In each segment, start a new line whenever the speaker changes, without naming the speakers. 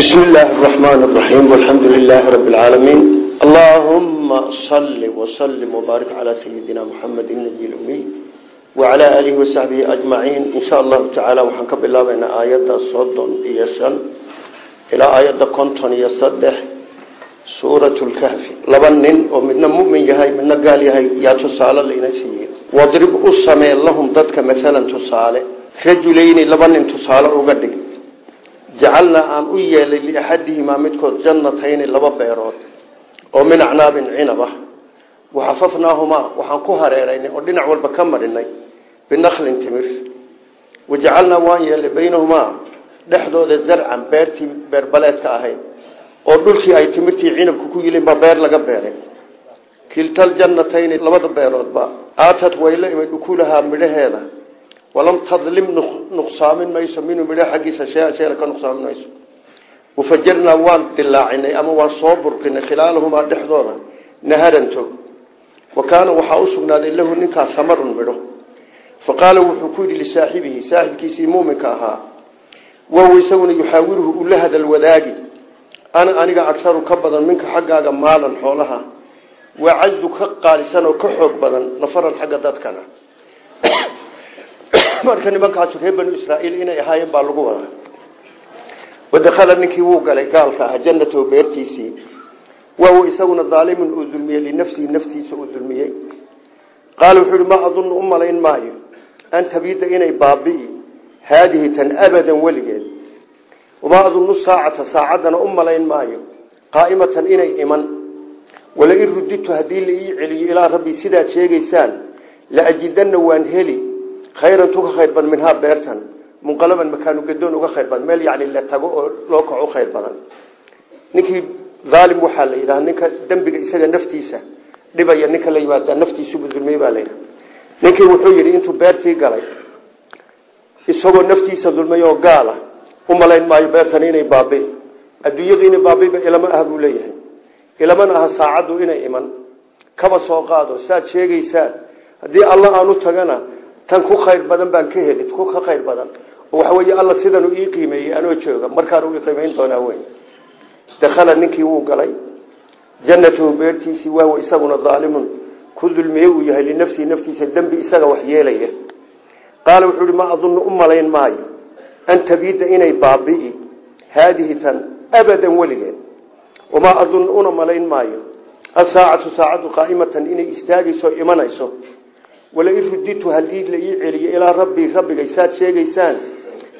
بسم الله الرحمن الرحيم والحمد لله رب العالمين اللهم صل وسلم وبارك على سيدنا محمد النبي الأمي وعلى آله وصحبه أجمعين إن شاء الله تعالى وحنكب الله بين آيات صد يسن إلى آيات كنتن يصدح سورة الكهف لبنن ومن مؤمن يهي من قال يهي يا تصالى لإنسيه واضرب أسمي لهم ضدك مثلا تصالى رجلين لبنن تصالى أغدق jacalnaa aan u yeelay liaxadihimaa midkood jannatayni laba beerood oo min acnaabin cinab ah waxafafnaahumaa waxaan ku hareeraynay oo dhinac walba ka marinay binaklin timir. Wajacalnaa waan yeelay baynahumaa dhexdooda zarcan beertii beerbaleedka ahayd oo dhulkii ay timirtii cinabka ku yilin baa beer laga beeray. Kiltaljannatayni labada beeroodba aatad wayla imid ukulahaa midhaheeda walam tadlim nuqsaamin mayso minhu midho xaggiisa shea sheena ka nuqsaamin mayso. Wafajarnaa waan dilaacinay ama waan soo burqinay khilaalahumaa dhexdooda naharan tog. Wa kaana waxaa u sugnaaday lahu ninkaas samarun midho. Fa qaala wuxuu ku yidhi lisaaxibihi saaxibkiisii muuminka ahaa wahuwa isaguna yuxaawiruhu ula hadal wadaagi ana aniga agsaru ka badan minka xaggaaga maalan xoolaha. Waa cajdu ka qaalisan oo ka xoog badan nafaran xagga dadkana marka nimankaasu reer banu israaiil inay ahaayeen baa lagu wadaa. Wadakhala ninkii wuu galay gaalka ah jannatahu beertiisii. Wahuwa isaguna daalimun uu dulmiyey linafsihi naftiisa uu dulmiyey. Qaala wuxuu ihi ma adunnu u malayn maayo an tabiida inay baabi'i haadihi tan abadan weligeed. Wamaa adunnu saacata saacaddana u malayn maayo qaa'imatan inay iman. Walain ruditu haddii la celiyo ilaa rabbi sidaad sheegaysaan la ajidanna waan heli khayran tu ka khayr badan minhaa beertan munqalaban makaanu gadoon uga khayr badan meel yani la tago oo loo kaco khayr badan. Ninkii aalim waxaa la yidhaha ninka dembiga isaga naftiisa dhibaya ninka la yimaada naftiisubu dulmey baa layidhaha ninkii wuxuu yidhi intuu beertii galay isagoo naftiisa dulmay oo gaala u malayn maayo beertan inay baabi adduunyadu inay baabiba ilama ah buu leeyahay. Ilamana aha saacaddu inay iman. Kaba soo qaado saad sheegaysaan haddii alla aan u tagana tan ku khayr badan baan ka heli ku ka khayr badan. Waxa weeye alla sidan uu ii qiimeeyey anoo jooga markaan uu qiimeyn doonaa wey dakhala ninkii wuu galay. Jannatuhu beertiisii wahuwa isaguna daalimun ku dulmiye uu yahay linafsihi naftiisa dembi isaga wax yeelaya. Qaala wuxuu ma adunnu u malayn maayo. An tabiida inay baabi'i. Haadihi tan abadan weligeed wamaa adunnu una malayn maayo. Asaacatu saacaddu qaa'imatan inay istaagayso imanayso walain ruditu haddii la ii celiyo ilaa rabbii rabbigay saad sheegaysaan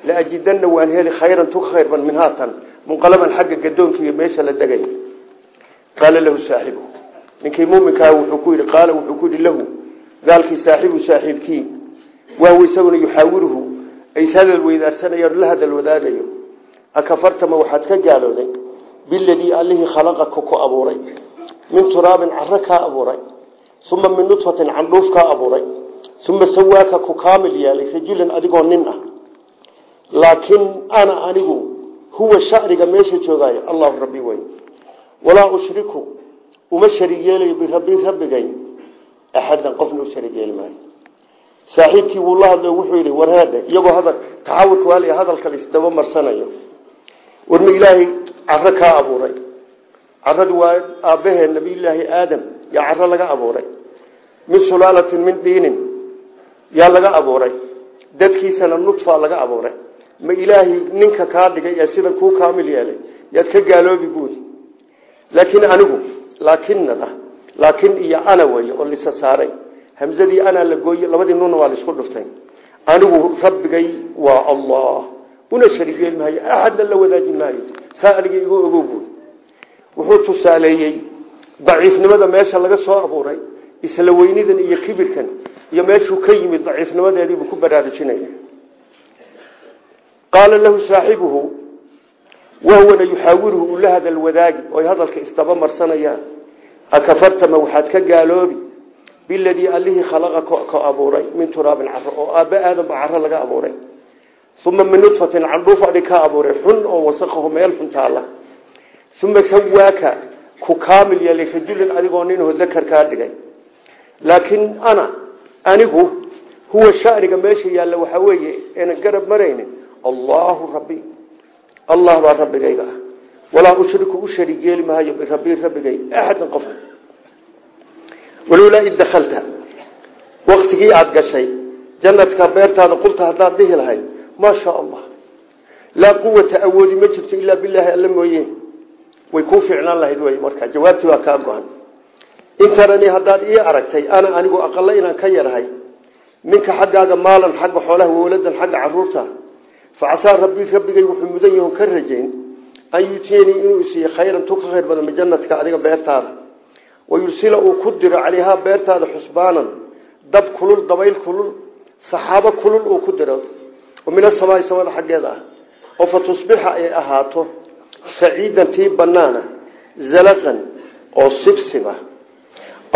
la ajidanna waan heli khayran tu ka khayr badan min haatan munqalaban xagga gadoonkiiyo meesha la degay. Qaala lahu saaxibu ninkii muminkaa wuxuu ku yidhi qaala wuxuu ku yidhi lahu gaalkii saaxibu saaxiibkii wahuwa isaguna yuxaawiruhu ay hadal la hadal wadaagayo. Akafartama waxaad ka gaalooday? Biladii allihii khalaqaka ku abuuray. Min turaabin caro kaa abuuray uma min nudfatin candhuuf kaa abuuray uma sawaaka ku kaamil yeelay rajulan adigoo nin ah laakiin ana anigu huwa shariga meesha joogaayo allahu rabbi wey walaa ushriku uma sharig yeelayo birabbi rabbigay axadan qofna u sharig yeeli maayo saaxiibkii wuu la hadlo wuxuu yidhi warheedhe iyagoo hadal taxawurka waali hadalka laisdaba marsanayo warma ilaahay caro kaa abuuray caradu waa aabbahee nabiyulaahi aadam yaa caro laga abuuray. Min sulaalatin min diinin yaa laga abuuray. Dadkiisana nudfa laga abuuray. Ma ilaahay ninka kaa dhigay ee sidan kuu kaamil yeelay yaad ka gaaloobi buudi laakiin anigu laakinada laakin iyo ana wey oo lisa saaray. Hamzadii anaa la gooye labadii nunna waa la isku dhuftay. Anigu rabbigay waa allah. Una sharig yeeli maayo axadna la wadaajin maayo? Saa aniga igu ogow buudi wuxuu daciifnimada meesha laga soo abuuray isla weynidan iyo kibirkan iyo meeshuu ka yimid daciifnimadeediibuu ku baraarujinaya. Qaala lahu saaxibuhu wahuwana yuxaawiruhu ula hadal wadaagi oy hadalka isdaba marsanayaan. Akafartama waxaad ka gaaloobi biladii allihii khalaqa ka abuuray min turaabin caro oo aabbe aadamba caro laga abuuray. Uma min nudfatin candhuuf adhig ka abuuray xun oo wasaqaho meel xun taala uma sawaaka ku kaamil yeelay rajulan adigoo ninho dakar kaa dhigay. Laakiin ana anigu huwa shaniga meesha yaalla waxaa weeye enan garab maraynin. Allahu rabbi allah baa rabbigayga ah. Walaa ushriku u sharig yeeli maayo birabbii rabbigay axadan qof. Walowlaa id dakalta waktigii aada gashay janadka beertaada qulta haddaad dhihi lahayd maa allah laa quwata awoodi ma jirto ilaa bilaahi alla mooye way kuu ficnaan lahayd wey markaa jawaabtii waa kaa go-an. Intarani haddaad ii aragtay ana anigu aqalo inaan ka yarahay minka xaggaaga maalan xagga xoolaha wowladan xagga carruurta fa casaa rabbii rabbigay wuxuu mudan yaho ka rajayn an yutiyanii inuu isiiyo khayran tu ka khayr badan jannatka adiga beertaada. Wayursila uu ku diro calayhaa beertaada xusbaanan dab kulul dabayl kulul saxaabo kulul uu ku diro oo min asamaai samada xaggeeda ah oo fa tusbixa ay ahaato saciidan tii banaana zalaqan oo sibsiba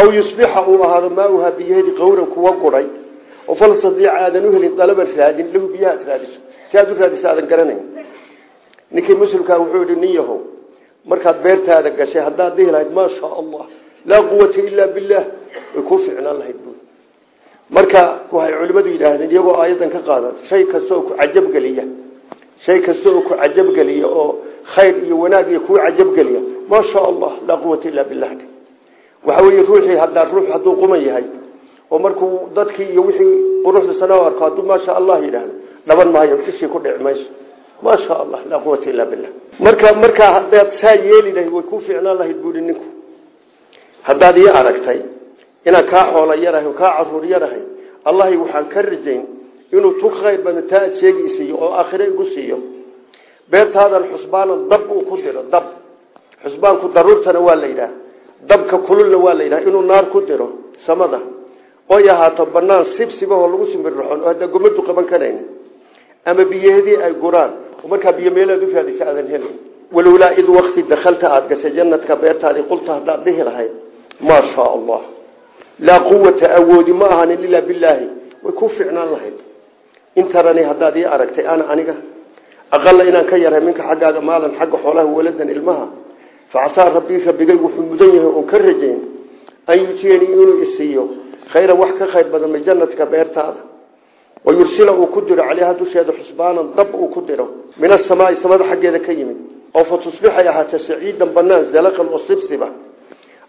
aw yusbixa uu ahaado maauhaa biyaheedi qawran kuwa guray oo falstadiica aadan u helin dalaban raadin lahu biyaha ad raadiso si aad u raadiso aadan garanayn. Ninkii muslimkaa wuxuu yihi nin yahow markaad beertaada gashay haddaad dhihi lahayd maa shaa allah laa quwata ilaa billaah way kuu ficnaan lahayd bu marka waxay culimmadu yidhaahdeen iyagoo aayadan ka qaadan shay kasta oo ku cajabgeliya shay kasta oo ku khayr iyo wanaag iyo kuu cajabgeliya maa shaa allah laa quwata illaa billah waxa weeye ruuxii hadaa ruux hadduu quman yahay oo markuu dadkii iyo wixii quruxda sana arko hadduu maasha allah yidhaahdo dhaban maayo ishii ku dhici mayso. Sha allah laa quwata illaa billah marka markaa hadaad saa yeeli way ku ficnaan lahayd buui ninku. Haddaad ii aragtay inaan kaa xoola yarahay kaa carruur yarahay allahi waxaan ka rajayn inuu tu khayr taa aad oo aakhire igu beertaadan xusbaanan dab uu ku diro dab. Xusbaanku daruurtana waa la dabka kululna waa la inuu naar ku diro samada. Oy ahaato banaan sibsibahoo lagu simbirraxon oo haddaa gomadu qaban karayn ama biyaheedii ay guraan. Oo markaa biyo meelaad u raadisa aadan helin. Walowlaa id wakti dakhalta aada gashay janadka beertaadii qulta haddaad dhihi lahayd. Maa shaa allah laa quwata awoodi ma ahanin ilaa bilaahi way ku ficnaan lahayd. Intarani haddaad ii aragtay ana aniga aqala inaan ka yaray minka xaggaaga maalan xagga xoolaha waladan ilmaha facasaa rabbii rabbigay wuxuu mudan yahay oon ka rajayn an yutiyanii inuu isiiyo khayran wax ka khayr badan min jannatka beertaada. Wayursila uu ku diro calayha dusheeda xusbaanan dab uu ku diro min asamaai samada xaggeeda ka yimid. Oo fa tusbixay ahaata saciidan banaan zalaqan oo sibsiba.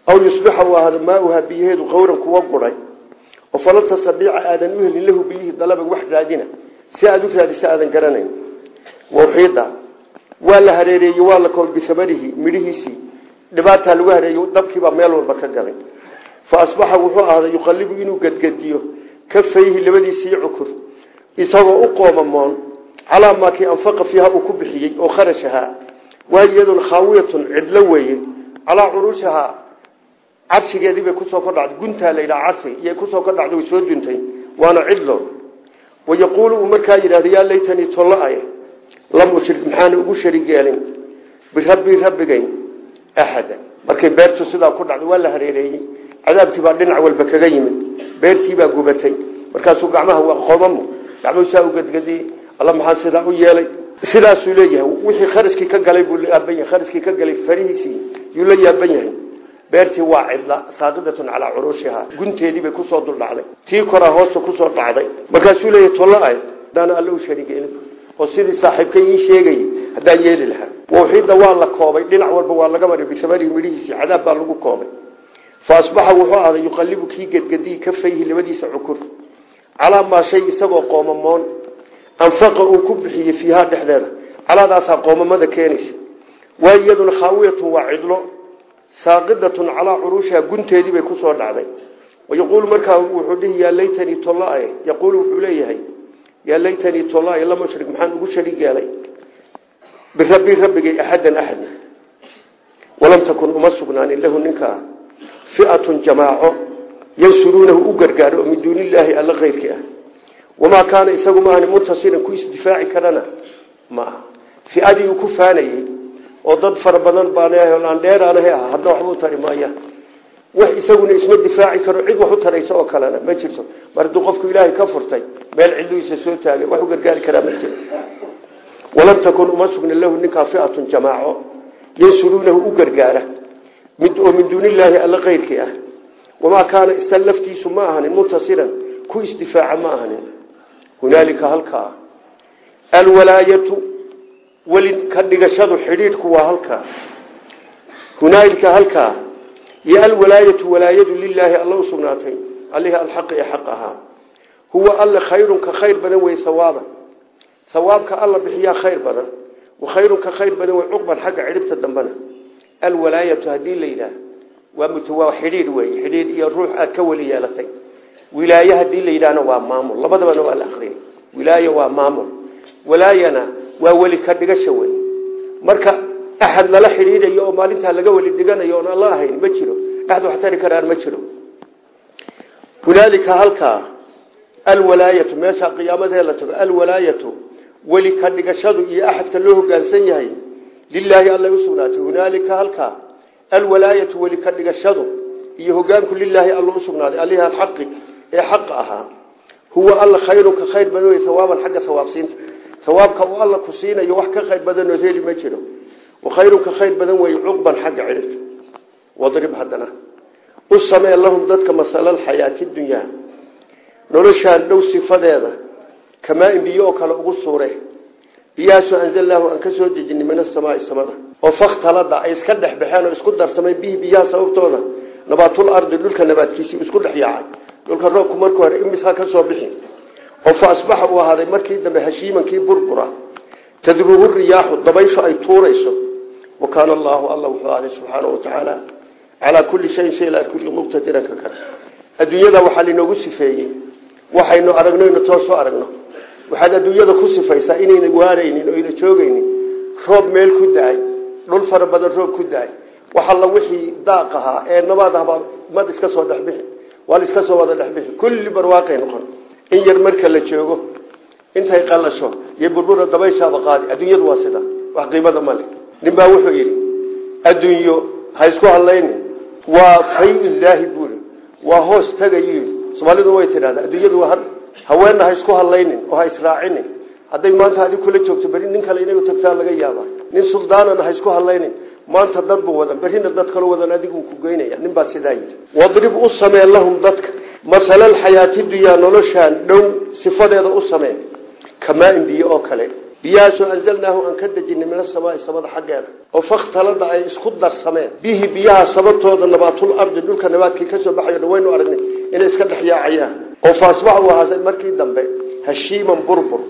Aw yusbixa uu ahaado maauhaa biyaheedu qawran kuwa guray. Oo fala tastadiica aadan u helin lahu biyihii dalaba wax raadina. Si aad u raadisa aadan garanayn wawxiida waa la hareereeyey waa la kool bisamarihi midhihiisii. Dhibaataa lagu hareeyey dabkiibaa meel walba ka galay. Fa asbaxa wuxuu ahaaday yuqallibu inuu gedgediyo. Kafayhi labadiisii cukur. Isagoo u qoomamoon calaa maa kii anfaqa fiiha uu ku bixiyey oo kharashahaa waayo iyadun khaawiyatun cidlo weeye. Calaa curuushahaa carshigeedii bay ku soo kordhacday. Guntaa la yidhaha carsi iyay ku soo kordhacday way soo duntay waana cidlo. Wayaquulu uu markaa yidhahda yaa laytanii tolla-ay lam ushrik maxaana ugu sharig yeelin birabbii rabbigay axada markay beertu sidaa ku dhacday waa la hareereeyey. Cadaabkii baa dhinac walba kaga yimid. Beertii baa gubatay. Markaasuu gacmaha waa qoomamo gacmuhu saa u gadgadiyey alla maxaa sidaa u yeelay. Sidaasuu leeyahay. Wixii kharashkii ka galay buu yaaban yahay. Kharashkii ka galay farihiisii yuu la yaaban yahay. Beertii waa cidla saaqidatun calaa curuushihaa. Gunteedii bay ku soo duldhacday. Tii koraa hoosta ku soo dhacday. Markaasuu leeyahay tolla ay. Hadaana alla u sharig yeelin oo sidii saaxiibka ii sheegayay haddaan yeeli lahaa. Wawxiidda waa la koobay dhinac walba waa laga maray bisamarihi midhihiisii cadaab baa lagu koobay. Fa asbaxa wuxuu ahday yuqallibu kii gedgadiyi kafayhi labadiisa cukur. Calaa maa shay isagoo qoomamoon anfaqa uu ku bixiyey fiihaa dhexdeeda. Calaadaasaa qoomamada keenaysa. Waa iyaduna khaawiyatun waa cidlo. Saaqidatun calaa curuushiha gunteedii bay ku soo dhacday. Wayaquulu markaa wuxuu dhihi yaa laytanii tolla yaquulu wuxuu leeyahay yaa laytanii tolla lama shrig maxaan ugu sharig yeelay. Birabbii rabbigay axadan axad. Walam takun uma sugnaanin lahu ninkaa fiatun jamaaco yansuruunahu u gargaaro oo min duuni illaahi alla keyrkii ah. Wamaa kaana isagu ma ahni muntasiran ku isdifaaci karana? Ma aha. Fiadii uu ku faanayey oo dad fara badan baandheeraanahe ah hadna wax isaguna isma difaaci karo cid wax u taraysa oo kalena ma jirto. Mar hadduu qofku ilaahay ka furtay meel cidluhiisa soo taagay wax u gargaari karaa ma jiro walam takun uma sugna lahu ninkaa fiatun jamaaco yansuruunahu u gargaara oo min duuni illaahi alla keyrkii ah. Wamaa kaana istan laftiisu ma ahanin ku isdifaaca ma ahanin hunaalika halkaa. Alwalaayatu weli ka dhigashadu xidhiidhku waa halkaa. Hunaalika halkaa iyo alwalaayatu walaayadu lilaahi alla u sugnaatay allihii alxaqi ee xaq ahaa. Huwa alle khayrun ka khayr badan wey hawaaba hawaabka alla bixiyaa khayr badan wa khayrun ka khayr badan wey cuqban xagga cidhibta dambena. Alwalaayatu haddii la yidhaah waa mutawaa xidhiidh wey xidhiidh iyo ruux aad ka weli yeelatay. Wilaaye haddii la waa maamul labadabana waa la akriyay wilaaye waa waa weli ka axad lala xidhiidhayo oo maalintaa laga weli dhiganayo oon alla ahayn ma jiro axad wax tari karaan ma jiro hunaalika halkaa alwalaayatu meesha qiyaamadee la tago alwalaayatu weli ka dhigashadu iyo axadka loo hogaansan yahay lilaahi allay u sugnaatay hunaalika halkaa alwalaayatu weli ka dhigashadu iyo hogaanku lilaahi alla u sugnaaday alihi alxaqi ee xaqa ahaa huwa alla khayrun ka khayr badan wey hawaaban xagga hawaabsiinta hawaabka uu alla ku siinayo wax ka khayr ma jiro wa khayrun ka khayr badan wey cuqban xagga cidhibta wadrib haddana. U samee lahum dadka masalalxayaati dunyaa noloshaan dhow sifadeeda. Kamaa-in biyo oo kale ugu suure. Biyahaasoo anzalnaahu aan ka soo dejinay min asamaai samada. Oo fakhtalada ay iska dhex baxeen oo isku darsamay bihi biyaha sababtooda. Nabaatul ardi dhulka nabaadkiisii isku dhex yaacay. Dhulka roobku markii hore imisaa ka soo bixi. Oo fa asbaxa uu ahaaday markii dambe hashiimankii burbura. Tadruhu riyaaxu dabaysho ay tuurayso alla wuxuu ahday subxaana wa tacaala calaa kulli shayin shay la kulli muqtadiranka kale adduunyada waxaa linoogu sifeeyey waxaynu aragno ina toos u aragno. Waxaad adduunyada ku sifaysaa inayna waaraynin oo ayna joogaynin. Roob meel ku da'ay dhul fara badan roob ku da'ay. Wax alla wixii daaq ahaa ee nabaad ahbaa mad iska soo dhexbixi waa la iska soo wada dhexbixi kulli barwaaqay noqon. In yar marka la joogo intay qalasho iyo burbura dabayshaaba qaadi. Adduunyadu waa sida wax qiimada male nin baa wuxuu yidhi adduunyo ha isku hadlaynin waa fay-ilaahi buuri. Waa hoos tagayu soomaalidu way tidhahdaa adduunyadu waa haweenna ha isku hadlaynin oo ha israacinin hadday maanta adig kula joogto beri nin kale inay tagtaa laga yaaba nin suldaanana ha isku hadlaynin maanta dad buu wadan berrina dad kalo wadan adigu ku geynaya nin baa sidaa yidhi. Wadrib u samee lahum dadka. Masalalxayaati dunyaa noloshaan dhow sifadeeda u samee. Kamaa-in biyo oo kale biyahaasoo anzalnaahu aan ka dejinay min asamaai samada xaggeeda. Oo fakhtalada ay isku darsameen. Bihi biyaha sababtooda nabaatul ardi dhulka nabaadkii ka soo baxayo dhan waynu aragnay inay iska dhex yaacayaan. Oo faasbax u markii dambe hashiiman burbur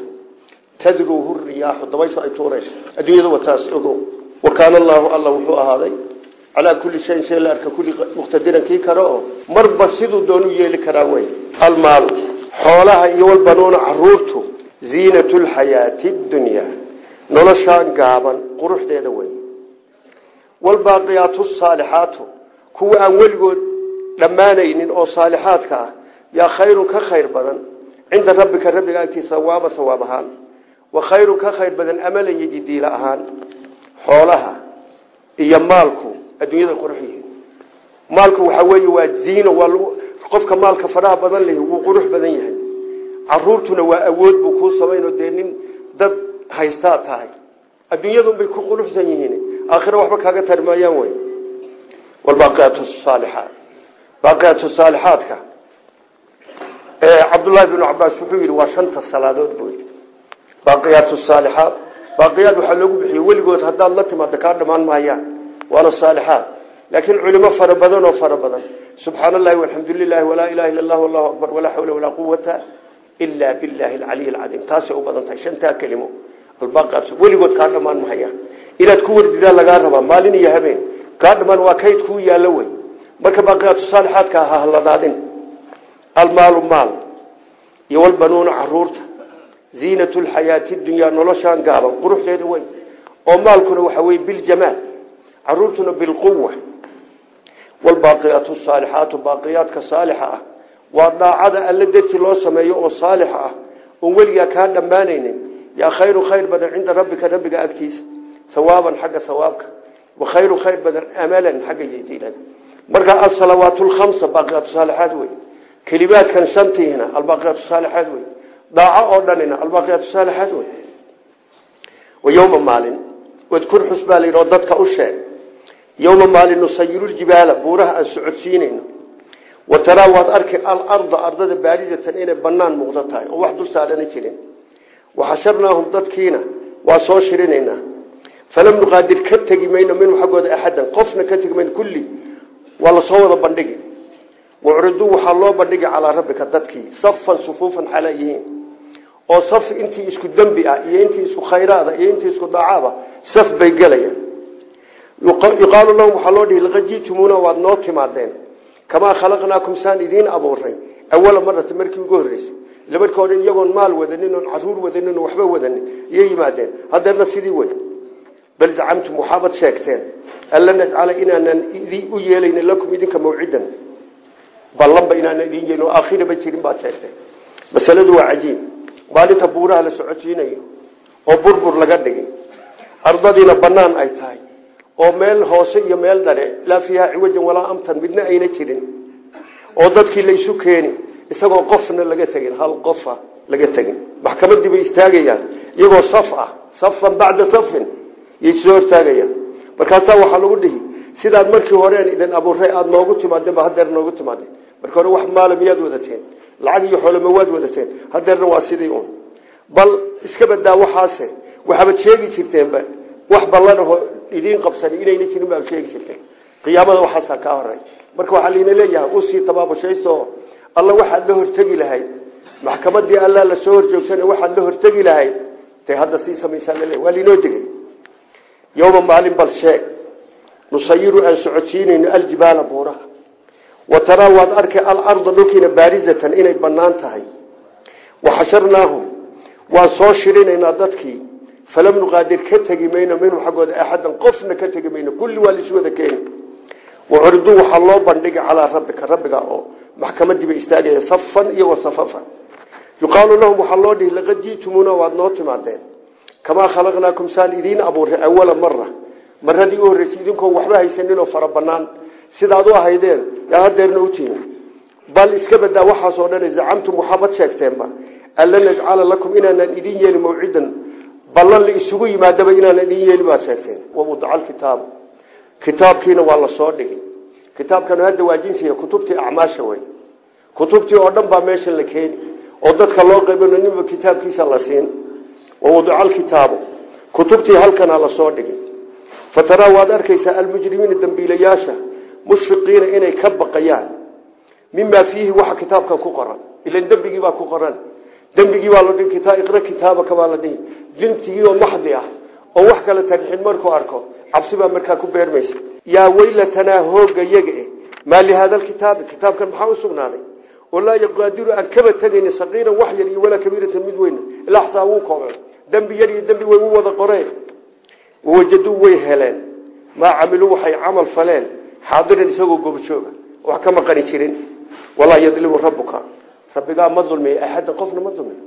tadruuhu riyaaxu dabaysho ay tuurayso. Adduunyada wataas ogow. Wa kaana allaahu alla wuxuu ahaaday calaa kulli shayin shay la arka kulli muqtadiran kii kale oo marba siduu doonu yeeli karaa wey almaalu xoolaha iyo walbanuuna caruurtu ziinatu lxayaati dunyaa noloshaan gaaban quruxdeeda wey walbaaqiyaatu saalixaatu kuwa aan weligood dhammaanaynin oo saalixaadka ah yaa khayrun ka khayr badan cinda rabbika rabbiga agtiisa sawaaba sawaab ahaan wa khayrun ka khayr badan amalan iyo jidiila ahaan xoolaha iyo maalku adduunyada qurux yihiin maalku waxaa weeye waa ziino qofka maalka faraha badan wuu qurux badan yahay caruurtuna waa awood buu kuu samaynoo dee dad haystaa tahay. Adduunyadunbay ku quruxsan yihiin. Aakhira waxba kaaga tari maayaan wey walbaaqiyaatu saalixaat baaqiyaatu saalixaadka cabdullaahi binu cabaas wuxuu yidhi waa shanta salaadood buu yidhi. Baaqiyaatu saalixaat baaqiyaad waxaa loogu bixiyey weligood haddaad la timaado kaa dhamaan maayaan. Waana saalixaat laakiin culimo fara badan oo fara badan. Subxaan allahi walxamdu lilahi ilaha illa allah akbar walaa xawla walaa quwata ila billahi alcaliy alcadiim taasay u badan tahay shantaa kelimo weligood kaa dhamaan mahayaan inaad ku wardidaa lagaa rabaa maalin iyo habeen kaa dhamaan waa kayd kuu yaallo wey marka baaqiyaatu saalixaadka ha haladaadin almaalu maal iyo walbanuuna carruurta ziinatu lxayaati dunyaa noloshaan gaaban quruxdeeda wey oo maalkuna waxa weye biljamaal caruurtuna bilquwa walbaaqiyaatu saalixaatu baaqiyaadka saalixa waa daacada alle dartii loo sameeyo oo saalixa ah. Oon weligaa kaa dhammaanaynin. Yaa khayru khayr badan cinda rabbika rabbiga agtiisa. Hawaaban xagga hawaabka wa khayru khayr badan amalan xagga ydiilan marka asalawaat lkhamsa baaqiyaatu saalixaad wey. Kelimaadkan shantiihina albaaqiyaatu saalixaad wey. Daaco oo dhanina albaaqiyaatu saalixaad wey. Wa yowma maalin wadkur xus baa layidhi oo dadka u sheeg wa taraa waad arki alarda ardada baaridatan inay banaan muuqdo tahay. Oo wax dul saadhana jirin. Waxasharnaahum dadkiina waa soo shirinaynaa. Falam nuqaadir ka tegi mayno minhu xaggooda axadan qofna ka tegi mayno kulli waa la soo wada bandhigi. Wacuriduu waxaa loo bandhigi calaa rabbika dadkii safan sufuufan xalaa yihiin oo saf intii isku dembi ah iyo intii isku khayraada iyo intii isku daacaba saf bay gelayaan yuqaalu lahum waxaa loo dhihi waad noo timaadeen kamaa khalaqnaakum saan idiin abuuray awala marata markii ugu horreysay ila markii hore iyagoon maal wadanin oon carruur wadanin waxba wadanin iyay yimaadeen hadeerna sidii wey bal zacamtum waxaabad sheegteen alla najcala inaanan u yeelayna lakum idinka mawcidan ballanba inaanan idin yeelin oo aakhiraba jirin baad sheegteen masaladu waa cajiib maalinta buuraha la socodsiinayo oo burbur laga dhigay ardadiina banaan ay tahay oo meel hoose iyo meel dhare laa fiiha ciwajan walaa amtan midna ayna jirin. Oo dadkii laysu keeni isagoo qofna laga tegin hal qofa laga tegin. Maxkamadii bay istaagayaan iyagoo saf ah safan bacda safin yay soo hortaagayaan. Markaasaa lagu dhihi sidaad markii horeen idin abuuray aada noogu timaadeen ba hadeer noogu timaadeen. Marka hore wax maala miyaad wadateen lacag iyo xoolama waad wadateen hadeerna waa sidii un bal iska badaa waxaase waxaabad sheegi jirteenba wax ballanaho idiin qabsanay inayna jirin baad sheegi jirteen qiyaamada waxaasaa kaa horay marka waxaa layna leeyahay u sii tabaabushaysto alla waxaad la hortegi lahayd maxkamadii alla la soo horjoogsan waxaad la hortegi lahayd de hadda sii samaysaa waa lainoo degay. Yowma maalin bal sheeg. Nusayiru aan socodsiinayno aljibaala buuraha wa taraa waad arkay alarda dhulkiina baarizatan inay bannaan tahay. Waxasharnaahum waan soo shirinaynaa dadkii falam nuqaadir ka tegi mayno minhum xaggooda axadan qofna ka tegi mayno kulli waa laisu wada keeni wacuriduu waxaa loo bandhigi calaa rabbika rabbiga oo maxkamadii bay istaagaya safan iyo wasafafan yuqaalu lahum waxaa loo dhihi laqad ji'tumuuna waad noo timaadeen kamaa khalaqnaakum saan idiin abuuray awala mara maradii u horreysay idinkoon waxba haysanin oo fara banaan sidaad u ahaydeen yaa hadeerna u tihin bal iska badaa waxaasoo dhan zacamtum waxaabad sheegteenba alla najcala lakum idin yeeli mawcidan ballan la isugu yimaadaba inaanan idin yeeli baad sheegteen. Wawadaca alkitaabu kitaabkiina waa la soo dhigay. Kitaabkan hadda waa jinsiga kutubtii acmaasha wey. Kutubtii oo dhan baa meesha la keeni. Oo dadka loo qaybino ninba kitaabkiisa la siin. Wawadaca alkitaabu kutubtii halkana la soo dhigay. Fataraa waad arkaysaa almujrimiina dambiilayaasha mushfiqiina inay ka baqayaan. Mimaa fiihi waxa kitaabkan ku qoran. Ilan dembigii baa ku qoran dembigii baa ladhihi iqra kitaabaka baa la dhihi jintigii oo maxdi ah oo wax kale tarixin markuu arko cabsi baa markaa ku beermaysa yaa weylatanaa hooga yaga eh maa lihaada kitaabkan maxaa u sugnaaday? Oo laa yaqaadiru aan kaba tegayni saqiiran wax yar iyo walaa kabiiratan mid weyn. Ilaa xsaa wuu koobay. Dembi yar iyo dembi weyn u wada qoreen. Wawajaduu way heleen. Maa camiluu waxay camal faleen. Xaadiran isagoo gobjooga wax ka maqani jirin. Walaa yadlimu rabbuka rabbigaa ma dulmiya axadda qofna ma dulmiyo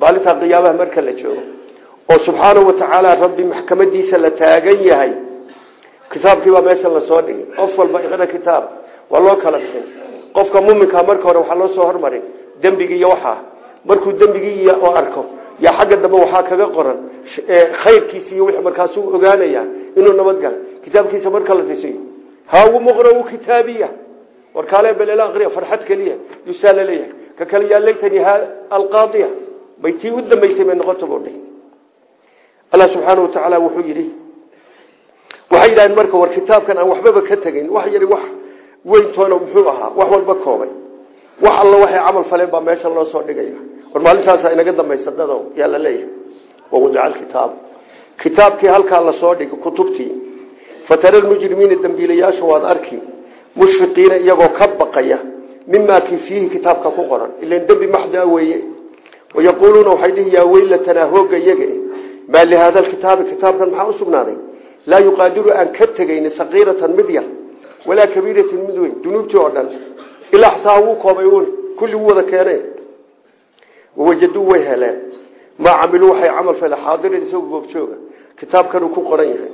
maalintaa qiyaamaha marka la joogo oo subxaanahu watacaala rabbi maxkamadiisa la taagan yahay kitaabkiibaa meesha la soo dhigay. Qof walba iqra kitaab waa loo kala bixin. Qofka muminka marka hore waxaa loo soo hormarin dembigii iyo waxaa markuu dembigii oo arko yaa xagga dambe waxaa kaga qoran khayrkiisi iyo wixii markaasuu ogaanaya inuu nabadgala kitaabkiisa marka la disiyo haagu muqrau kitaabiya warkaale belela aqriya farxad keliya yusaa la leeyahay ka kale yaa laytani ha alqaadiya. Bay tii u dambaysay bay noqota buu dhihi allah subxaana wa tacaala wuxuu yidhi waxay yidhahdeen marka war kitaabkan aan waxbaba ka tegayn wax yari wax weyntoona muxuu ahaa wax walba koobay. Wax alla waxay camal faleen baa meesha loo soo dhigaya war maalintaasa inaga dambaysa dado yaa la leeyahay. Wawadaca alkitaab. Kitaabkii halkaa la soo dhigay kutubtii fatara mimaa kii fiihi kitaabka ku qoran ilan dembi maxdaa weeye wayaquuluuna waxay dhihi yaa weylatanaa hooga iyaga maa lihaada alkitaabi kitaabkan maxaa usugnaaday laa yuqaadiru aan ka tegayni saqiiratan mid yar walaa kabiiratan mid weyn dunuubtii oo dhan ilaa xataa wuu koobay un kulli u wada keeneen wawajaduu way heleen maa camiluu waxay camal fale xaadiran isagoo goobjooga ku qoran yahay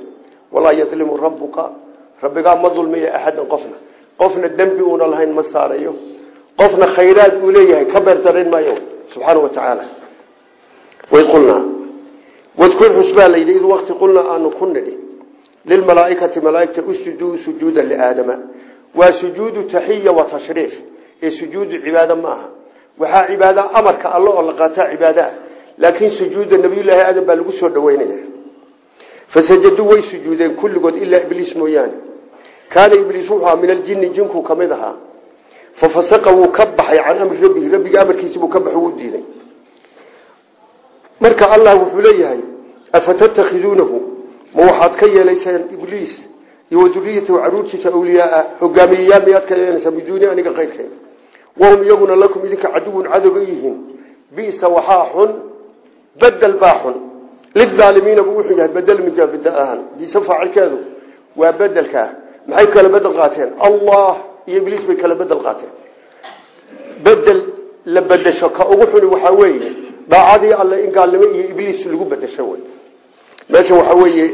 walaa yadlimu rabbuka rabbigaa ma dulmiya qofna qofna dembi uuna lahayn ma saarayo. Qofna khayraad uu leeyahay ka beerdaran maayo. Subxaana wa tacaala. Waid qulnaa. Wadkur xusbaa layidhi id wakti qulnaa aanu ku nidhi. Lilmalaaikati malaaigta usjuduu sujuuda liaadama waa sujuudu taxiya wa tashriif. Ee sujuudu cibaado ma aha. Waxaa cibaada amarka alle oo la qaataa cibaadaah laakiin sujuuda nabiyullaahi aadam baa lagu soo dhaweynaya fasajaduu way sujuudeen kulligood ilaa ibliis mooyaane kaana ibliis wuxuu ahaa min aljini jinkuu ka mid ahaa fafasaqa wuu ka baxay can amri rabbihi rabbiga amarkiisibuu ka baxo wuu diiday marka allah wuxuu leeyahay afatattakhiduunahu ma waxaad ka yeelaysaan ibliis iyo waduriyatahu caruurtiisa awliyaaa hogaamiyeyaal miyaad ka yeelaysaa biduuni aniga kayrkay wahum iyaguna lakum idinka caduwun cadowga yihiin bisa waxaa xun buu maxay kala bedel qaateen? Allah iyo ibliis bay kala bedel qaateen. Bedel la bedesho ka ugu xuni waxaa weeye daacadii alle in gaalnimo iyo ibliis lagu bedesho wey meesha waxaa weeye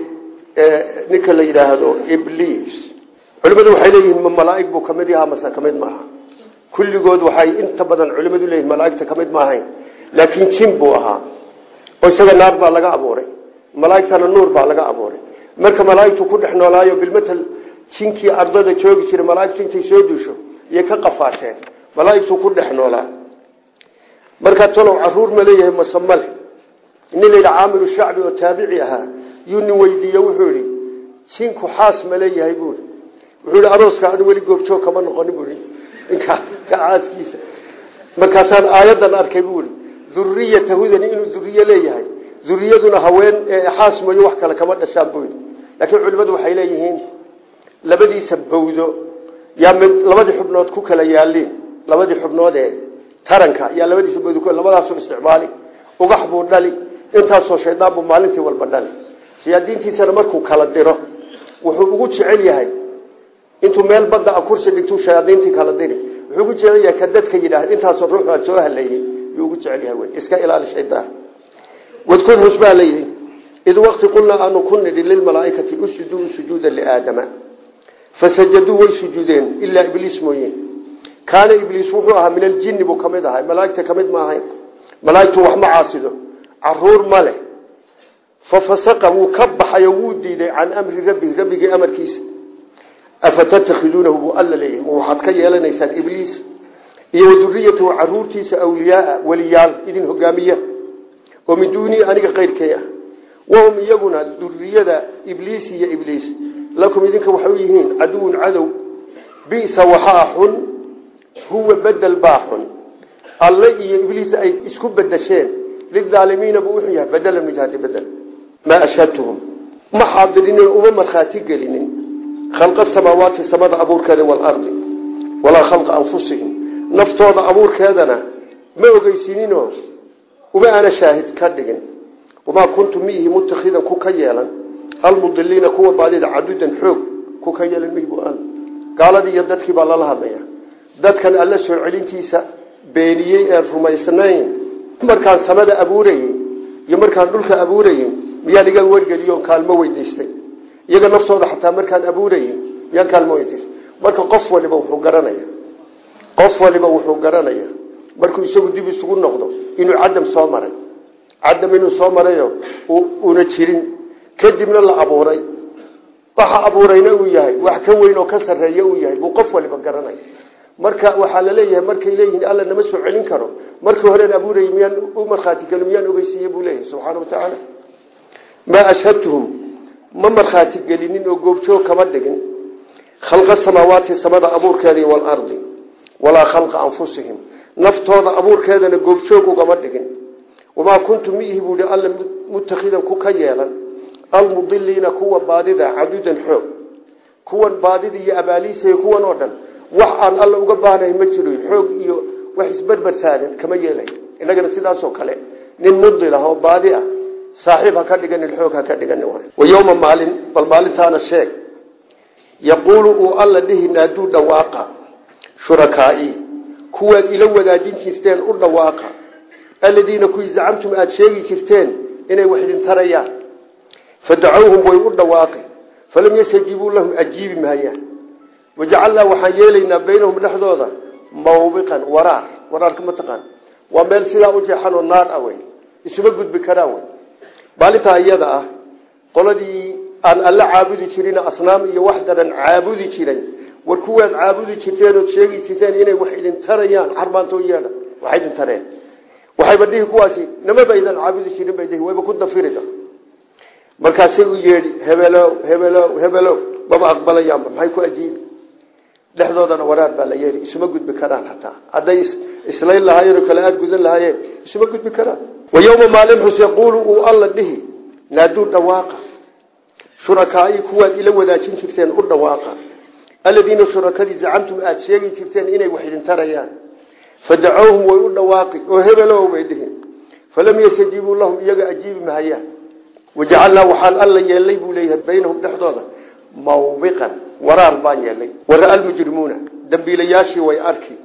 ninka la yidhaahdo ibliis. Culimadu waxay leeyihiin ma malaaig buu ka mid yahaa mase ka mid maaha kulligood waxay inta badan culimadu leeyihiin malaaigta ka mid maahayn laakiin jin buu ahaa. Oo isaga naar baa laga abuuray malaaigtana nuur baa laga abuuray marka malaaigtu ku dhex noolaayo bilmatal jinkii ardada joogi jiray malaaigtu intay soo duusho iyay ka qafaasheen. Malaaigtu ku dhex noolaa markaa talow carruur ma leeyahay mase male nin la yidha caamiru shacbi oo taabici ahaa. Yuu nin wuxuu yihi jinku xaas ma leeyahay buui wuxuu yihi arooska anu weli goobjoog kama noqoni bui ninkaa caaskiisa markaasaan aayadan arkay bui duriyata hudani inuu duriye leeyahay. Duriyaduna haween xaas mooyo wax kale kama dhashaan bui laakiin culimadu waxay leeyihiin labadiisa bawdo yaa labadii xubnood ku kala yaaliin labadii xubnood ee taranka yaa labadiisa bawdo labadaasoo isticmaali ugax buu dhali intaasoo shaydaan buu maalintii walba dhali. Shayaadiintiisana markuu kala diro wuxuu ugu jecel yahay intuu meel badda a kursi dhigtuu shayaadiintii kala diri. Wuxuu ugu jecel yahay ka dadka yidhaah intaasoo ruux aad soo haleeyey yuu ugu jecel yahay iska ilaali shaydaan wadkur hus baa layidhi id waqti qulnaa aanu ku nidhi lilmalaaikati usjuduu fasajaduu way sujuudeen ilaa ibliis mooye. Kaana ibliis wuxuu ahaa min aljini buu ka mid ahay. Malaaigta ka mid ma ahayn. Malaaigtu wax ma caasido. Caruur ma leh. Fafasaqa wuu ka baxay oo wuu diiday can amri rabbihi rabbigii amarkiisa. Afatattakhiduunahu buu alla leeyahay. Waxaad ka yeelanaysaan ibliis iyo waduriyatahu caruurtiisa awliyaaa weliyaal idin hogaamiya. Oo min duunii aniga keyrkay ah wahum iyaguna duriyada ibliis iyo ibliis lakum idinka waxay u yihiin caduwun cadow bisa waxaa xun huwa bedel baa xun. Alle iyo ibliis ay isku bedesheen lidaalimiina buu wuxuu yahay bedelan mijaati bedel maa ashhadtuhum ma xaadirinin uma markhaati gelinin. Khalqa samaawaati samada abuurkeeda waalardi walaa khalqa anfusihim. Naftooda abuurkeedana ma ogeysininoo uma aana shaahid ka dhigin. Wamaa kuntu miihi mutakhidan ku ka yeelan almudiliina kuwa baadida cadudan xoog ku ka yeelan mihi bu gaaladii iyo dadkii baa lala hadlaya dadkan alla soo celintiisa beeniyey ee rumaysnayn markaan samada abuurayey iyo markaan dhulka abuurayey miyaan iga wargeliyo kaalmo weydiistay iyaga naftooda xataa markaan abuurayey miyaan kaalmo weydiistay marka qof waliba wuxuu garanaya qof waliba wuxuu garanaya markuu isagu dib isugu noqdo inuu cadam soo maray cadam inuu soo marayo una jirin kadibna la abuuray. Waxa abuurayna uu yahay wax ka weyn oo ka sarreeya uu yahay buu qof waliba garanaya marka waxaa la leeyahay markay leeyihiin alla nama soo celin karo. Markii horen abuurayy miyaan u markhaati gelin miyaan ogeysiiye buu leeyahay subxaana wa tacaala maa ashhadtuhum ma markhaati gelinin oo goobjoog kama dhigin khalqa samaawaati samada abuurkeeda waalardi walaa khalqa anfusihim. Naftooda abuurkeedana goobjoog ugama dhigin wamaa kuntu miihi buuhi alla mutakhidan ku ka yeelan almudiliina kuwa baadida cadudan xoog. Kuwan baadida iyo abaaliisa kuwan oo dhan wax aan alla uga baahnahay ma jiro xoog iyo wax isberber taagan kama yeelay. Inagana sidaasoo kale nin mudil ah oo baadi ah saaxiib ha ka dhiganin xoog ha ka dhiganin wa yowma maalin bal maalintaana sheeg. Yaquulu uu alla dhihi naaduu dhawaaqa. Shurakaai kuwaad ila wadaajin jirteen u dhawaaqa. Aladiina kuwii zacamtum aada sheegi jirteen inay wax idin fadacowhum way u dhawaaqi falam yastajiibuu lahum ajiibi maayaan wajacalnaa waxaan yeelaynaa baynahum dhexdooda mawbiqan waraar. Waraarka ma taqaan. Waa meel sidaa u jeexan oo naar ah wey isuma gudbi karaan wey maalintaa iyada ah qoladii aan alla caabudi jirin asnaam iyo wax daran caabudi jiray. War kuwaad caabudi jirteen ood sheegi jirteen inay wax idin tarayaan. Xarmaantoo yeedha markaasay u yeedhi hebelow hebelow hebelow maba aqbalayaanba maxay ku ajiibi dhexdoodana waraar baa la yeeli isuma gudbi karaan hataa. Hadday islayn lahaayeen oo kale aada gudan lahaayeen isuma gudbi karaan. Wa maalin xus yaquulu uu alla dhihi naaduu dhawaaqa. Shurakaai kuwaad ila wadaajin jirteen u dhawaaqa. Aladiina shurakadii zacamtum aada sheegi jirteen inay wax idin tarayaan way u dhawaaqi oo hebelow bay dhihi falam yastajiibuu lahum iyaga ajiibi mahayaan wajacalnaa waxaan alla yeelay buu leeyahay baynahum dhexdooda mawbiqan waraar baan yeelay wara almujrimuuna dambiilayaashii way arki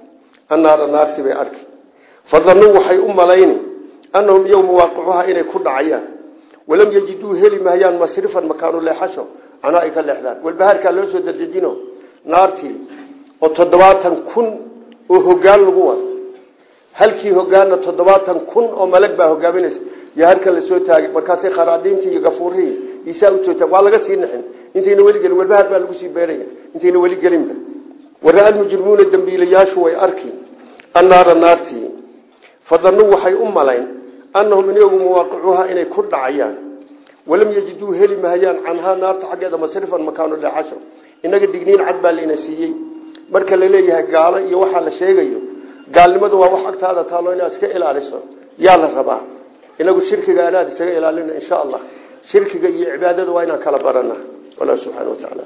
annaara naartii bay arki fadanuu waxay u malayni annahum yowma waaqicuhaa inay ku dhacayaan walam yajiduu heli mahayaan masrifan makaanu leexasho canaa ay ka leexdaan walbahaarkaa loo soo dadejino naartii oo toddobaatan kun oo hogaan lagu wado halkii hogaanna toddobaatan kun oo malag baa hogaaminaysa yo halkan la soo taagay. Markaasay kharaadiintii iyo gafuurihii isaa u soo taag waa laga sii nixin. Intayna weli gelin walbahaar baa lagu sii beeraya. Intayna weli gelinba wara almujrimuuna dambiilayaashu way arki. Annaara naartii. Fadanuu waxay u malayn annahum inagu muwaaqicuuhaa inay ku dhacayaan. Walam yajiduu heli mahayaan canhaa naarta xaggeeda masrifan makaanu leexasho inaga digniin cad baa layna siiyey. Marka la leeyahay gaalo iyo waxaa la sheegayo gaalnimadu waa wax agtaada taalo inaad iska ilaaliso. Yaa la rabaa inagu shirkiga anaad isaga ilaalina insha allah. Shirkiga iyo cibaadada waa inaan kala barana. Wallah subxana wa tacaala